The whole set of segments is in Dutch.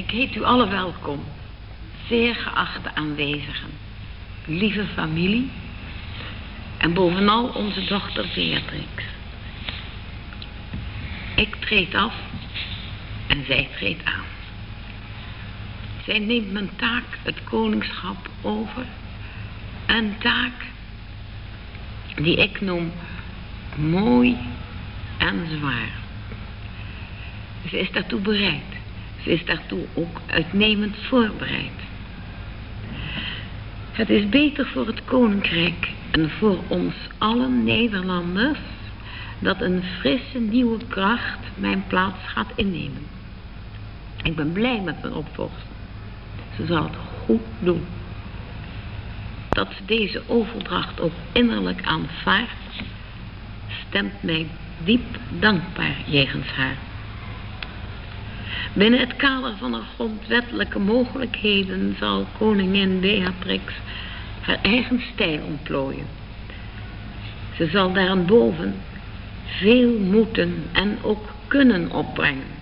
Ik heet u alle welkom, zeer geachte aanwezigen, lieve familie en bovenal onze dochter Beatrix. Ik treed af en zij treedt aan. Zij neemt mijn taak, het koningschap, over. Een taak die ik noem mooi en zwaar. Ze is daartoe bereid. Ze is daartoe ook uitnemend voorbereid. Het is beter voor het koninkrijk en voor ons allen Nederlanders dat een frisse nieuwe kracht mijn plaats gaat innemen. Ik ben blij met mijn opvolger. Ze zal het goed doen. Dat ze deze overdracht ook innerlijk aanvaardt, stemt mij diep dankbaar jegens haar. Binnen het kader van haar grondwettelijke mogelijkheden zal koningin Beatrix haar eigen stijl ontplooien. Ze zal daarboven veel moeten en ook kunnen opbrengen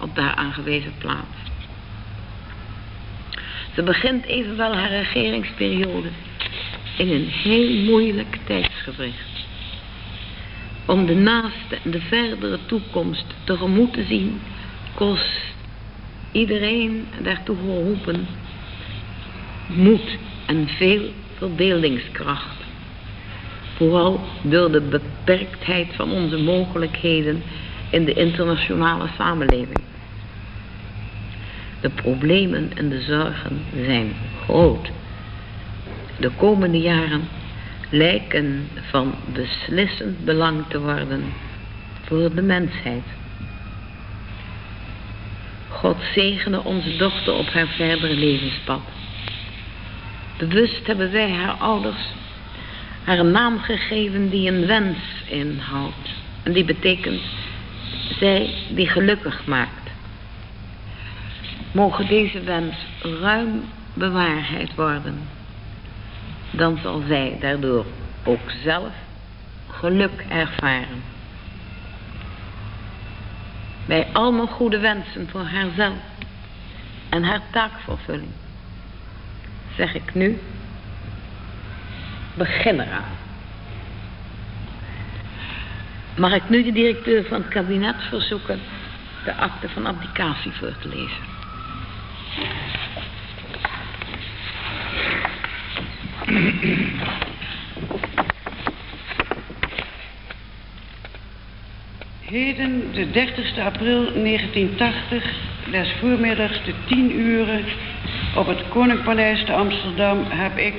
op daar aangewezen plaats. Ze begint evenwel haar regeringsperiode in een heel moeilijk tijdsgevricht. Om de naaste en de verdere toekomst tegemoet te zien, kost iedereen daartoe geroepen moed en veel verbeeldingskracht. Vooral door de beperktheid van onze mogelijkheden in de internationale samenleving. De problemen en de zorgen zijn groot. De komende jaren lijken van beslissend belang te worden voor de mensheid. God zegene onze dochter op haar verdere levenspad. Bewust hebben wij haar ouders haar een naam gegeven die een wens inhoudt. En die betekent zij die gelukkig maakt. Mogen deze wens ruim bewaarheid worden. Dan zal zij daardoor ook zelf geluk ervaren. Bij al mijn goede wensen voor haarzelf en haar taakvervulling zeg ik nu, begin eraan. Mag ik nu de directeur van het kabinet verzoeken de akte van abdicatie voor te lezen? Heden, de 30 april 1980, des voormiddags de 10 uren, op het Koninkpaleis te Amsterdam, heb ik,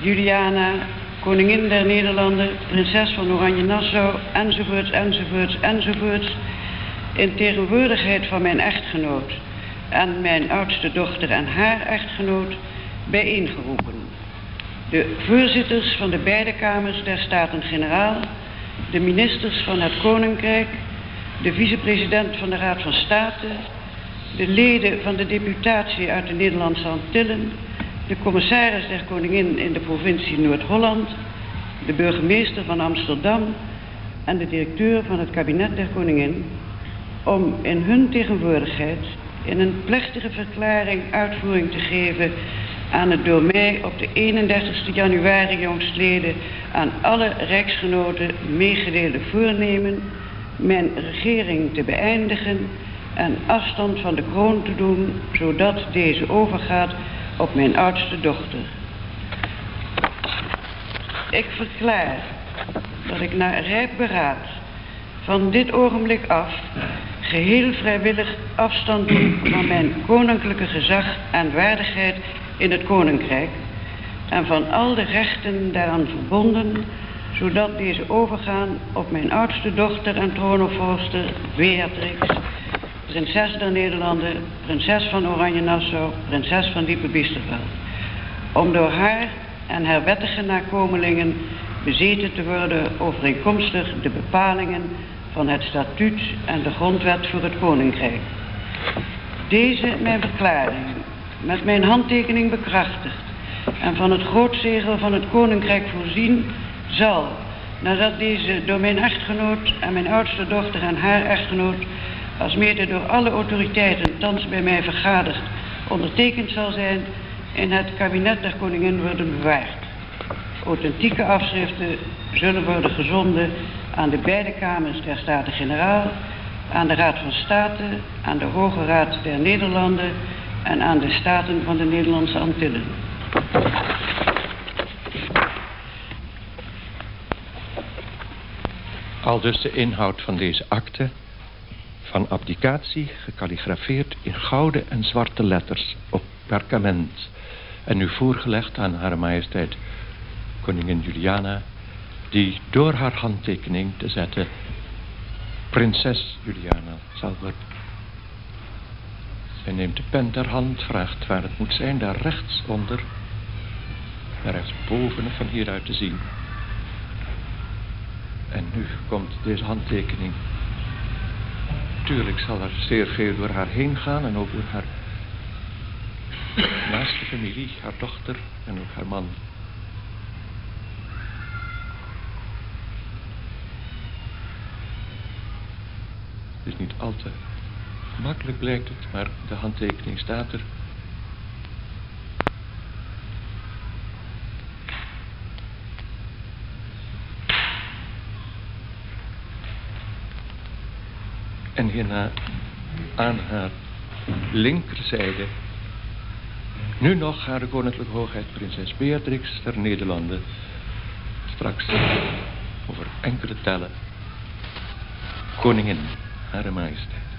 Juliana, koningin der Nederlanden, prinses van Oranje-Nassau, enzovoorts, enzovoorts, enzovoorts, in tegenwoordigheid van mijn echtgenoot en mijn oudste dochter en haar echtgenoot, bijeengeroepen. De voorzitters van de beide kamers der Staten-Generaal, de ministers van het Koninkrijk, de vicepresident van de Raad van State, de leden van de deputatie uit de Nederlandse Antillen, de commissaris der Koningin in de provincie Noord-Holland, de burgemeester van Amsterdam en de directeur van het kabinet der Koningin, om in hun tegenwoordigheid in een plechtige verklaring uitvoering te geven aan het door mij op de 31 januari jongstleden aan alle rijksgenoten meegedeelde voornemen mijn regering te beëindigen en afstand van de kroon te doen, zodat deze overgaat op mijn oudste dochter. Ik verklaar dat ik na rijp beraad van dit ogenblik af geheel vrijwillig afstand doe van mijn koninklijke gezag en waardigheid in het koninkrijk en van al de rechten daaraan verbonden, zodat deze overgaan op mijn oudste dochter en troonopvolster Beatrix, prinses der Nederlanden, prinses van Oranje-Nassau, prinses van Diepe-Biesterveld, om door haar en haar wettige nakomelingen bezeten te worden overeenkomstig de bepalingen van het statuut en de grondwet voor het koninkrijk. Deze mijn verklaring, met mijn handtekening bekrachtigd en van het grootzegel van het koninkrijk voorzien, zal, nadat deze door mijn echtgenoot en mijn oudste dochter en haar echtgenoot als mede door alle autoriteiten thans bij mij vergaderd ondertekend zal zijn in het kabinet der koningin worden bewaard. Authentieke afschriften zullen worden gezonden aan de beide kamers der Staten-Generaal, aan de Raad van State, aan de Hoge Raad der Nederlanden en aan de Staten van de Nederlandse Antillen. Al dus de inhoud van deze akte van abdicatie gekalligrafeerd in gouden en zwarte letters op perkament en nu voorgelegd aan Hare Majesteit Koningin Juliana, die door haar handtekening te zetten Prinses Juliana zal worden. Zij neemt de pen ter hand, vraagt waar het moet zijn, daar rechts onder, daar rechts boven van hieruit te zien. En nu komt deze handtekening. Tuurlijk zal er zeer veel door haar heen gaan en ook door haar naaste familie, haar dochter en ook haar man. Het is niet al te makkelijk blijkt het, maar de handtekening staat er. En hierna aan haar linkerzijde nu nog haar koninklijke hoogheid prinses Beatrix der Nederlanden. Straks over enkele tellen. Koningin, Hare Majesteit.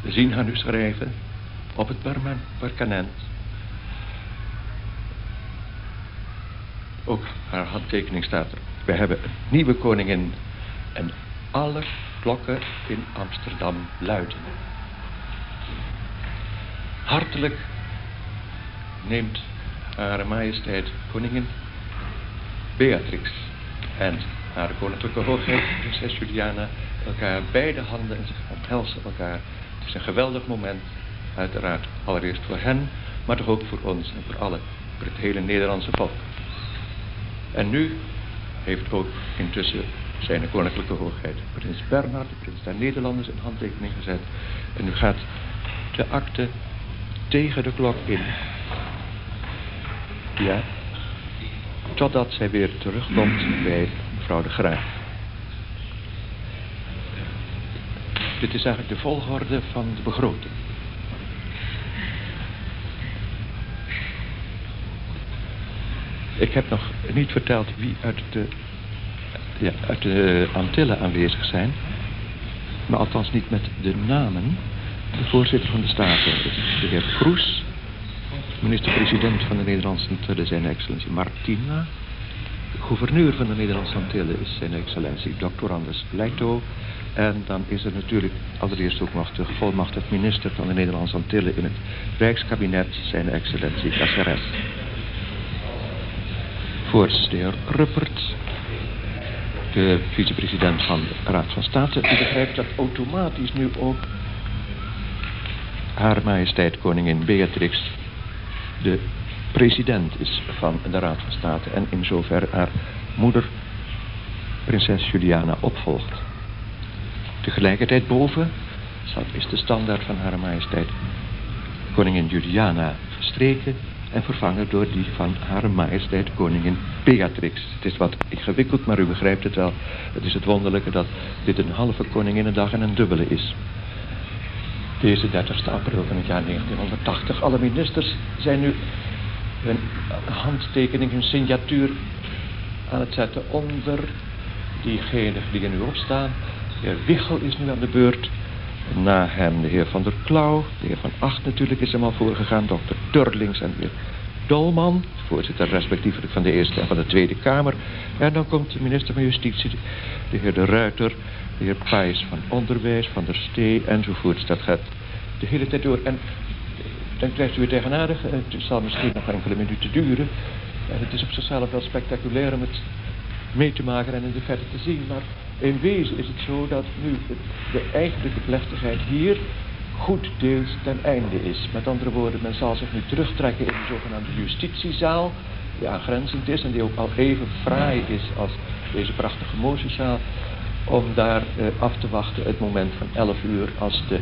We zien haar nu schrijven op het perkament. Ook haar handtekening staat er. We hebben een nieuwe koningin en alle klokken in Amsterdam luiden. Hartelijk neemt Hare Majesteit Koningin Beatrix en Hare Koninklijke Hoogheid Prinses Juliana elkaar beide handen en ze omhelzen elkaar. Is een geweldig moment, uiteraard allereerst voor hen, maar toch ook voor ons en voor alle, voor het hele Nederlandse volk. En nu heeft ook intussen zijn koninklijke hoogheid prins Bernhard, de prins der Nederlanders, een handtekening gezet. En nu gaat de akte tegen de klok in. Ja, totdat zij weer terugkomt bij mevrouw de Graaf. Dit is eigenlijk de volgorde van de begroting. Ik heb nog niet verteld wie uit de, ja, uit de Antillen aanwezig zijn. Maar althans niet met de namen. De voorzitter van de Staten is de heer Kroes. Minister-president van de Nederlandse Antillen, zijn excellentie Martina. Gouverneur van de Nederlandse Antillen is zijn excellentie Dr. Anders Leito. En dan is er natuurlijk allereerst ook nog de gevolmachtigd minister van de Nederlandse Antillen in het Rijkskabinet, zijn excellentie Caceres. Voorzitter heer Ruppert, de vicepresident van de Raad van State. U begrijpt dat automatisch nu ook haar majesteit koningin Beatrix de president is van de Raad van State en in zover haar moeder prinses Juliana opvolgt. Tegelijkertijd boven is de standaard van haar majesteit koningin Juliana verstreken en vervangen door die van haar majesteit koningin Beatrix. Het is wat ingewikkeld, maar u begrijpt het wel. Het is het wonderlijke dat dit een halve koninginnedag en een dubbele is. Deze 30 april van het jaar 1980. Alle ministers zijn nu hun handtekening, hun signatuur aan het zetten onder diegenen die er nu op staan. De heer Wichel is nu aan de beurt. Na hem de heer Van der Klauw. De heer Van Acht natuurlijk is hem al voorgegaan. Dokter Turlings en de heer Dolman. Voorzitter respectievelijk van de Eerste en van de Tweede Kamer. En dan komt de minister van Justitie. De heer De Ruiter. De heer Pijs van Onderwijs. Van der Stee enzovoorts. Dat gaat de hele tijd door. En dan krijgt u weer tegenaardig. Het zal misschien nog enkele minuten duren. En het is op zichzelf wel spectaculair om het mee te maken en in de verte te zien. Maar in wezen is het zo dat nu de eigenlijke plechtigheid hier goed deels ten einde is. Met andere woorden, men zal zich nu terugtrekken in de zogenaamde justitiezaal, die aangrenzend is en die ook al even fraai is als deze prachtige mozeszaal. om daar eh, af te wachten het moment van 11 uur als de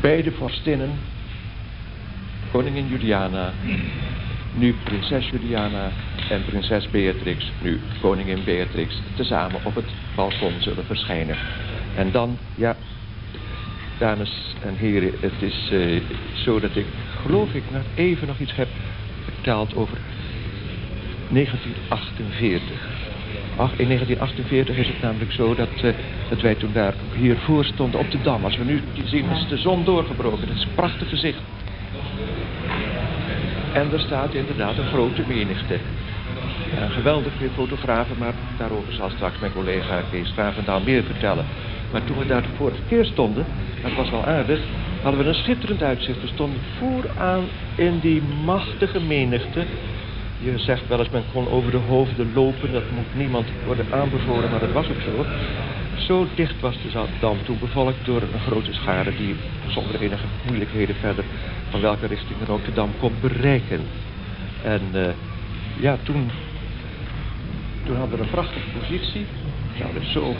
beide vorstinnen, koningin Juliana, nu prinses Juliana en prinses Beatrix, nu koningin Beatrix, tezamen op het balkon zullen verschijnen. En dan, ja, dames en heren, het is eh, zo dat ik, geloof ik, nog even nog iets heb verteld over 1948. Ach, in 1948 is het namelijk zo dat, eh, dat wij toen daar hiervoor stonden op de Dam. Als we nu zien, is de zon doorgebroken. Dat is een prachtig gezicht. En er staat inderdaad een grote menigte. Geweldig veel fotografen, maar daarover zal straks mijn collega Kees Gravendaal meer vertellen. Maar toen we daar de vorige keer stonden, dat was wel aardig, hadden we een schitterend uitzicht. We stonden vooraan in die machtige menigte. Je zegt wel eens, men kon over de hoofden lopen, dat moet niemand worden aanbevolen, maar dat was ook zo. Zo dicht was de dam toen bevolkt door een grote schare die zonder enige moeilijkheden verder van welke richting dan ook de dam kon bereiken. En uh, ja, toen, toen hadden we een prachtige positie. Zo